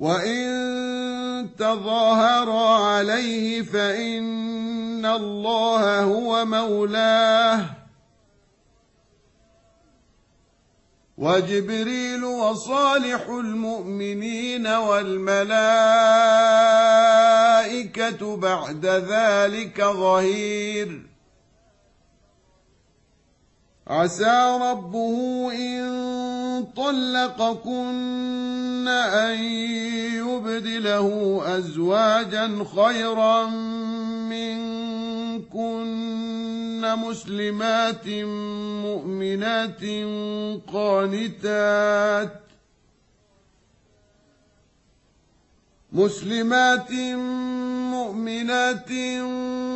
وإن تظاهرا عليه فإن الله هو مولاه وجبريل وصالح المؤمنين والملائكة بعد ذلك ظهير عسى ربه إن طلقكن أن يبدله أزواجا خيرا منكن مسلمات مؤمنات قانتات مسلمات مؤمنات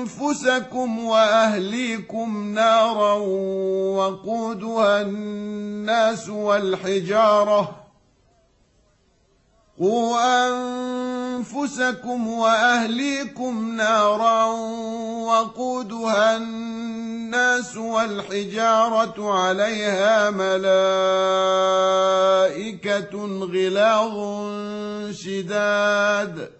أنفسكم وأهليكم نارا وقودها الناس والحجارة. قوا أنفسكم وأهليكم نارا وقودها الناس والحجارة. عليها ملائكة غلاظ شداد.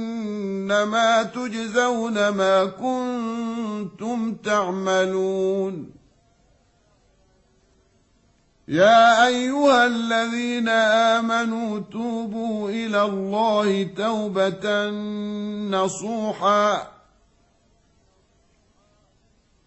إنما تجزون ما كنتم تعملون يا أيها الذين آمنوا توبوا إلى الله توبة نصوحا